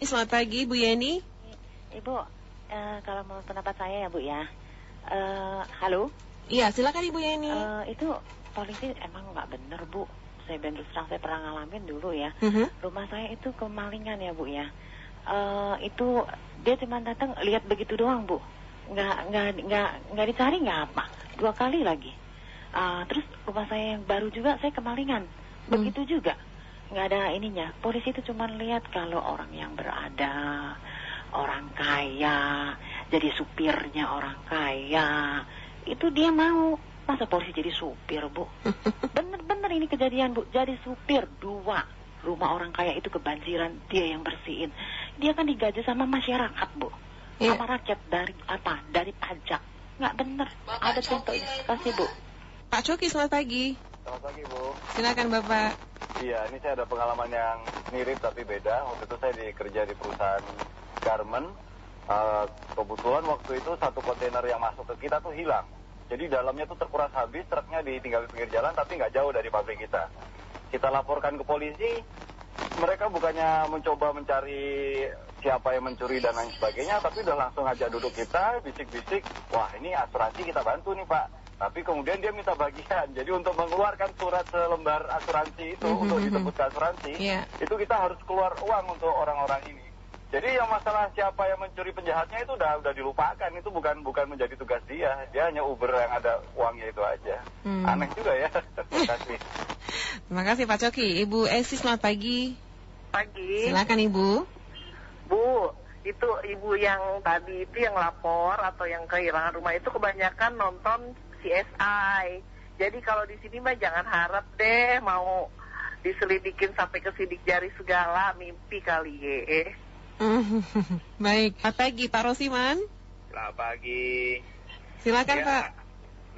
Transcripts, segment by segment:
Selamat pagi, Bu Yeni. Ibu, eh, kalau menurut pendapat saya ya Bu ya, eh, halo, Iya, silakan Ibu Yeni. Eh, itu polisi emang nggak bener Bu. Saya ben terus terang saya pernah ngalamin dulu ya. Mhm. Rumah saya itu kemalingan ya Bu ya. Eh, itu dia cuma datang lihat begitu doang Bu. Nggak nggak nggak nggak dicari nggak apa. Dua kali lagi. Eh, terus rumah saya yang baru juga saya kemalingan. Begitu juga. Nggak ada ininya. Polisi itu cuma lihat kalau orang yang berada, orang kaya, jadi supirnya orang kaya. Itu dia mau. Masa polisi jadi supir, Bu? Bener-bener ini kejadian, Bu. Jadi supir dua. Rumah orang kaya itu kebanjiran, dia yang bersihin. Dia kan digaji sama masyarakat, Bu. Iya. Sama rakyat dari apa? Dari pajak. Nggak bener. Ada contoh. Kasih, Bu. Pak Coki, selamat pagi. Selamat pagi Bu. Silakan Bapak. Iya, ini saya ada pengalaman yang mirip tapi beda. Waktu itu saya dikerja di perusahaan garment. Eh, kebetulan waktu itu satu kontainer yang masuk ke kita tuh hilang. Jadi dalamnya tuh terkuras habis, truknya ditinggal di pinggir jalan tapi nggak jauh dari pabrik kita. Kita laporkan ke polisi, mereka bukannya mencoba mencari siapa yang mencuri dan lain sebagainya, tapi udah langsung aja duduk kita, bisik-bisik, wah ini asuransi kita bantu nih Pak. Tapi kemudian dia minta bagian, jadi untuk mengeluarkan surat selembar asuransi itu, Mhm, untuk mhm. disebut ke asuransi, Iya. itu kita harus keluar uang untuk orang-orang ini. Jadi yang masalah siapa yang mencuri penjahatnya itu udah udah dilupakan, itu bukan bukan menjadi tugas dia, dia hanya Uber yang ada uangnya itu aja. Hmm. Aneh juga ya. Terima kasih. Terima kasih Pak Coki. Ibu Esi, selamat pagi. Pagi, Silakan Ibu. Bu. Itu ibu yang tadi itu yang lapor atau yang kehilangan rumah itu kebanyakan nonton CSI. Jadi kalau di sini mah jangan harap deh mau diselidikin sampai ke sidik jari segala mimpi kali ye. Baik, selamat pagi Pak Rosiman. Selamat pagi. Silakan Ya, Pak.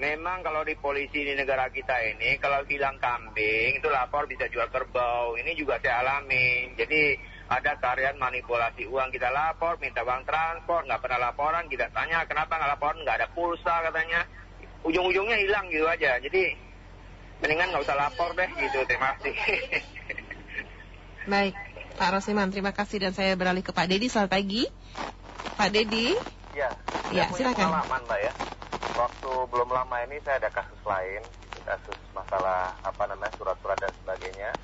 Memang kalau di polisi di negara kita ini, kalau hilang kambing itu lapor bisa jual kerbau. Ini juga saya alami. Jadi ada tarian manipulasi uang kita lapor, minta uang transport, nggak pernah laporan. Kita tanya kenapa nggak laporan, nggak ada pulsa katanya. Ujung-ujungnya hilang gitu aja. Jadi mendingan nggak usah lapor deh gitu. Terima kasih. Baik, Pak Rosiman, terima kasih dan saya beralih ke Pak Dedi. Selamat pagi. Pak Dedi. Ya, Ya, punya silakan. pengalaman Mbak ya. Waktu belum lama ini saya ada kasus lain, kasus masalah apa namanya surat-surat dan sebagainya.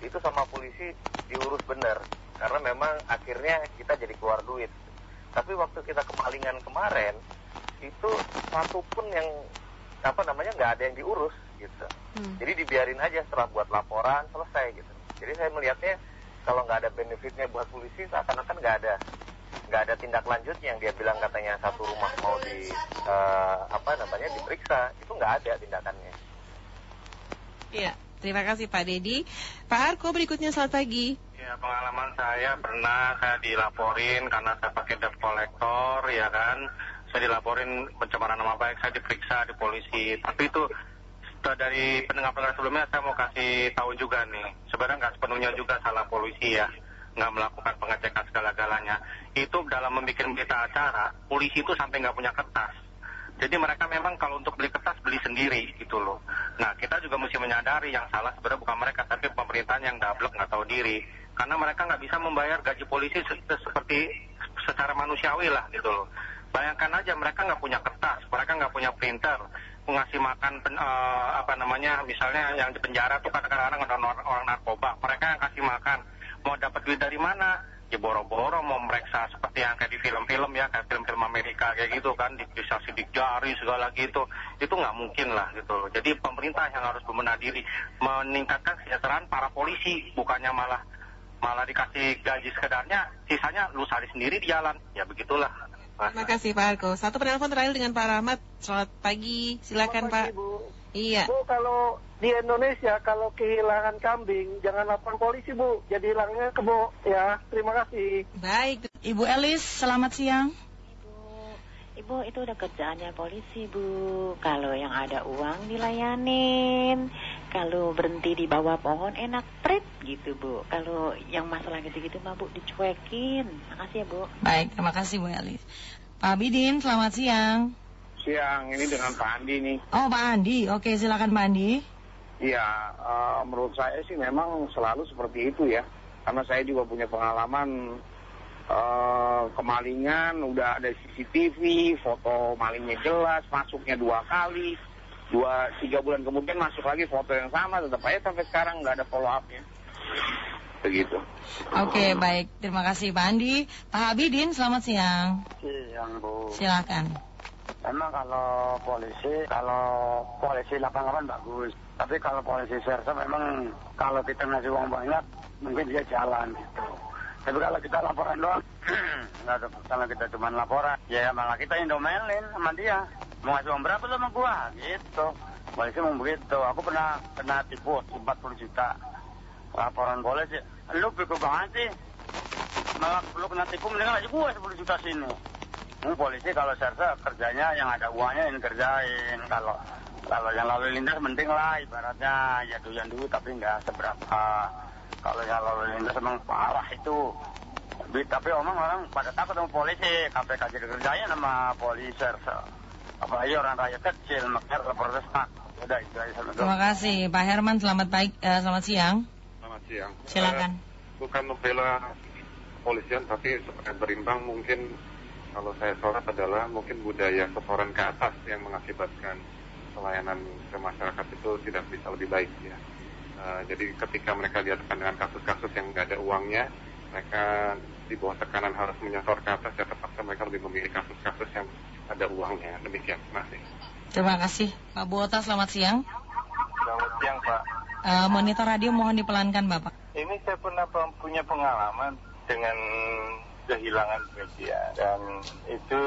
Itu sama polisi diurus benar, karena memang akhirnya kita jadi keluar duit. Tapi waktu kita kemalingan kemarin, itu satu pun yang apa namanya nggak ada yang diurus gitu. Hmm. Jadi dibiarin aja setelah buat laporan selesai gitu. Jadi saya melihatnya kalau nggak ada benefitnya buat polisi seakan-akan nggak ada nggak ada tindak lanjut yang dia bilang katanya satu rumah mau di eh, apa namanya diperiksa itu nggak ada tindakannya. Iya, terima kasih Pak Dedi. Pak Arko berikutnya selamat pagi. Ya pengalaman saya pernah saya dilaporin karena saya pakai debt collector ya kan. Saya dilaporin pencemaran nama baik, saya diperiksa di polisi. Tapi itu dari pendengar-pendengar sebelumnya saya mau kasih tahu juga nih. Sebenarnya nggak sepenuhnya juga salah polisi ya. Nggak melakukan pengecekan segala-galanya. Itu dalam membuat berita acara, polisi itu sampai nggak punya kertas. Jadi mereka memang kalau untuk beli kertas beli sendiri gitu loh. Nah kita juga mesti menyadari yang salah sebenarnya bukan mereka tapi pemerintahan yang dablek nggak tahu diri. Karena mereka nggak bisa membayar gaji polisi se- seperti secara manusiawi lah gitu loh. Bayangkan aja mereka nggak punya kertas, mereka nggak punya printer, ngasih makan pen- eh, apa namanya misalnya yang di penjara tuh kadang-kadang ada orang, orang narkoba, mereka yang kasih makan, mau dapat duit dari mana? Ya boro-boro mau mereksa seperti yang kayak di film-film ya, kayak film-film Amerika kayak gitu kan, di- bisa sidik jari segala gitu, itu nggak mungkin lah gitu. Jadi pemerintah yang harus bebenah diri, meningkatkan kesejahteraan para polisi, bukannya malah malah dikasih gaji sekedarnya, sisanya lu cari sendiri di jalan, ya begitulah. Terima kasih Pak Arko. Satu penelpon terakhir dengan Pak Rahmat. Selamat pagi. Silakan Pak. Bu. Iya. Bu, kalau di Indonesia kalau kehilangan kambing jangan lapor polisi Bu, jadi hilangnya kebo ya. Terima kasih. Baik. Ibu Elis, selamat siang. Ibu, Ibu itu udah kerjaannya polisi Bu. Kalau yang ada uang dilayanin, kalau berhenti di bawah pohon enak prit gitu Bu. Kalau yang masalah gitu-gitu mah Bu dicuekin. Makasih ya Bu. Baik, terima kasih Bu Elis. Pak Bidin, selamat siang. Siang ini dengan Pak Andi nih. Oh, Pak Andi. Oke, silakan Pak Andi. Iya, eh, menurut saya sih memang selalu seperti itu ya. Karena saya juga punya pengalaman eh, kemalingan, udah ada CCTV, foto malingnya jelas, masuknya dua kali, dua tiga bulan kemudian masuk lagi foto yang sama, tetap aja sampai sekarang nggak ada follow upnya. Begitu. Oke, baik. Terima kasih Pak Andi. Pak Abidin, selamat siang. Siang Bu. Silakan. Emang kalau polisi, kalau polisi lapangan bagus. Tapi kalau polisi sersa memang kalau kita ngasih uang banyak, mungkin dia jalan gitu. Tapi kalau kita laporan doang, nggak kalau kita cuma laporan, ya malah kita yang domelin sama dia. Mau ngasih uang berapa lu sama gua? Gitu. Polisi mau begitu. Aku pernah kena tipu 40 juta. Laporan polisi, lu bego banget sih. Malah lu kena tipu mendingan aja gua 10 juta sini. Hmm, polisi kalau sersa kerjanya yang ada uangnya yang kerjain. Kalau kalau yang lalu lintas penting lah ibaratnya ya doyan dulu tapi nggak seberapa. Kalau yang lalu lintas emang parah itu. Tapi- omong orang pada takut sama polisi, KPK jadi kerjanya sama polisi sersa. Apalagi orang rakyat kecil, makanya protes tak. Udah itu aja. Terima kasih Pak Herman, selamat pagi, eh, selamat siang. Selamat siang. Silakan. Eh, bukan membela polisian, tapi sebagai berimbang mungkin kalau saya sorot adalah mungkin budaya setoran ke atas yang mengakibatkan pelayanan ke masyarakat itu tidak bisa lebih baik ya. Eh, jadi ketika mereka dihadapkan dengan kasus-kasus yang nggak ada uangnya, mereka di bawah tekanan harus menyetor ke atas, ya terpaksa mereka lebih memilih kasus-kasus yang ada uangnya. Demikian, terima kasih. Terima kasih. Pak Buota, selamat siang. Selamat siang Pak. Eh, monitor radio mohon dipelankan Bapak. Ini saya pernah pe- punya pengalaman dengan kehilangan media. Dan itu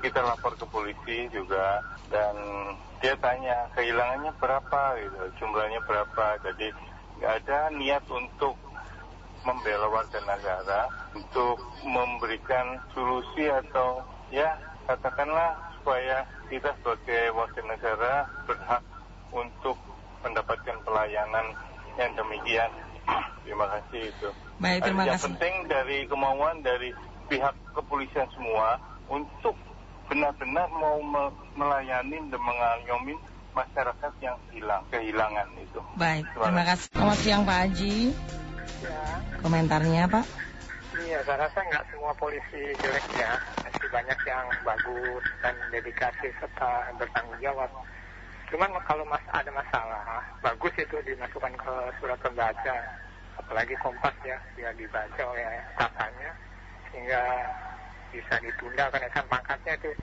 kita lapor ke polisi juga. Dan dia tanya kehilangannya berapa? Gitu. Jumlahnya berapa? Jadi nggak ada niat untuk membela warga negara untuk memberikan solusi atau ya katakanlah supaya kita sebagai warga negara berhak untuk mendapatkan pelayanan yang demikian. Terima kasih itu. Baik, terima yang kasih. penting dari kemauan dari pihak kepolisian semua untuk benar-benar mau me- melayani dan mengayomi masyarakat yang hilang, kehilangan itu. Baik, Terima terima kasih. Selamat siang Pak Haji. Ya, Komentarnya Pak. iya, saya rasa nggak semua polisi jelek ya. Masih banyak yang bagus dan dedikasi serta bertanggung jawab. Cuman kalau mas ada masalah, bagus itu dimasukkan ke surat pembaca. Apalagi kompas ya, biar dibaca oleh atasannya sehingga bisa ditunda kenaikan pangkatnya itu.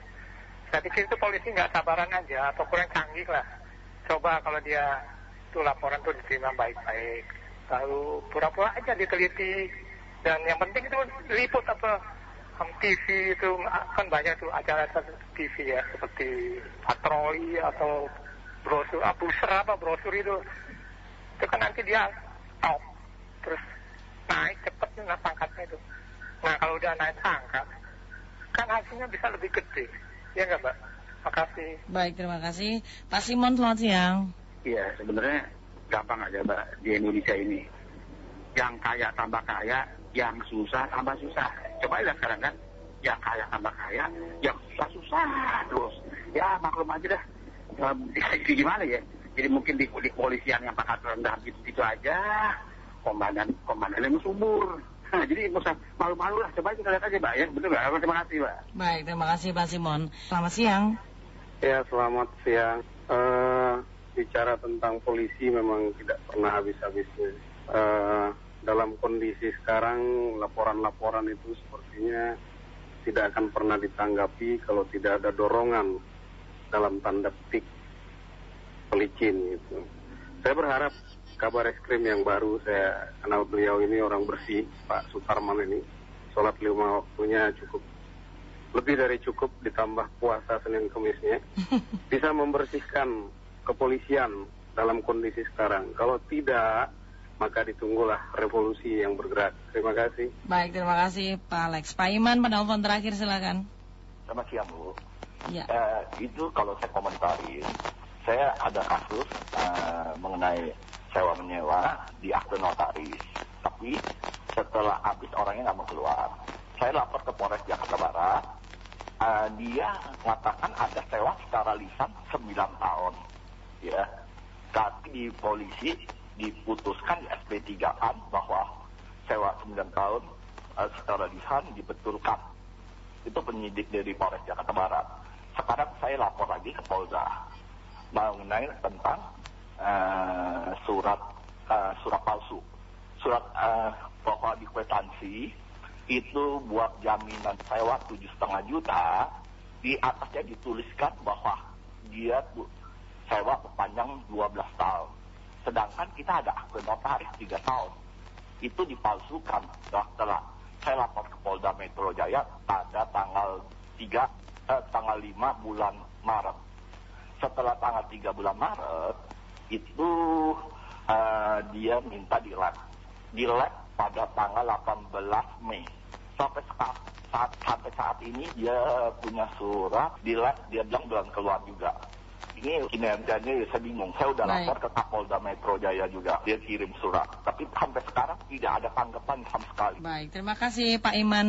Saya pikir itu polisi nggak sabaran aja atau kurang canggih lah. Coba kalau dia itu laporan tuh diterima baik-baik. Lalu pura-pura aja diteliti. Dan yang penting itu liput apa TV itu kan banyak tuh acara TV ya seperti patroli atau brosur, ah, brosur apa brosur itu. Itu kan nanti dia top terus naik cepet nih nah, pangkatnya itu. Nah kalau udah naik pangkat kan hasilnya bisa lebih gede. Ya nggak mbak? Makasih. Baik, terima kasih. Pak Simon, selamat siang. Iya, sebenarnya gampang aja Mbak di Indonesia ini. Yang kaya tambah kaya, yang susah tambah susah. Coba lihat sekarang kan, yang kaya tambah kaya, yang susah susah terus. Ya maklum aja dah. Itu gimana ya? Jadi mungkin di, di polisian yang pangkat rendah gitu, gitu aja, komandan komandan yang subur. Nah, jadi nggak usah malu-malu lah. Coba kita lihat aja Mbak ya. Betul nggak? Terima kasih Mbak. Baik, terima kasih Pak Simon. Selamat siang. Ya, selamat siang. Eh, bicara tentang polisi memang tidak pernah habis-habisnya. Eh, dalam kondisi sekarang, laporan-laporan itu sepertinya tidak akan pernah ditanggapi kalau tidak ada dorongan dalam tanda petik pelicin gitu. Saya berharap kabar eskrim yang baru saya kenal beliau ini orang bersih Pak Sutarman ini sholat lima waktunya cukup lebih dari cukup ditambah puasa Senin Kemisnya bisa membersihkan kepolisian dalam kondisi sekarang. Kalau tidak, maka ditunggulah revolusi yang bergerak. Terima kasih. Baik, terima kasih Pak Alex. Pak Iman, penelpon terakhir silakan. Selamat siang Bu. Ya. Eh, itu kalau saya komentarin, saya ada kasus eh, mengenai sewa menyewa di akte notaris. Tapi setelah habis orangnya nggak mau keluar, saya lapor ke Polres Jakarta Barat. Eh, dia mengatakan ada sewa secara lisan 9 tahun, ya. Tapi di polisi diputuskan di SP 3 an bahwa sewa 9 tahun eh, setelah lisan dibetulkan. Itu penyidik dari Polres Jakarta Barat. Sekarang saya lapor lagi ke Polda mengenai tentang eh, surat eh, surat palsu. Surat eh, pokok di kwitansi itu buat jaminan sewa tujuh setengah juta di atasnya dituliskan bahwa dia bu- sewa sepanjang 12 tahun. Sedangkan kita ada akte notaris 3 tahun. Itu dipalsukan setelah saya lapor ke Polda Metro Jaya pada tanggal 3 eh, tanggal 5 bulan Maret. Setelah tanggal 3 bulan Maret itu eh, dia minta di lab. Di lab pada tanggal 18 Mei. Sampai saat, saat sampai saat ini dia punya surat di lab dia bilang belum keluar juga. Ini kinerjanya ya saya bingung. Saya udah Baik. lapor ke Kapolda Metro Jaya juga. Dia kirim surat. Tapi sampai sekarang tidak ada tanggapan sama sekali. Baik, terima kasih Pak Iman.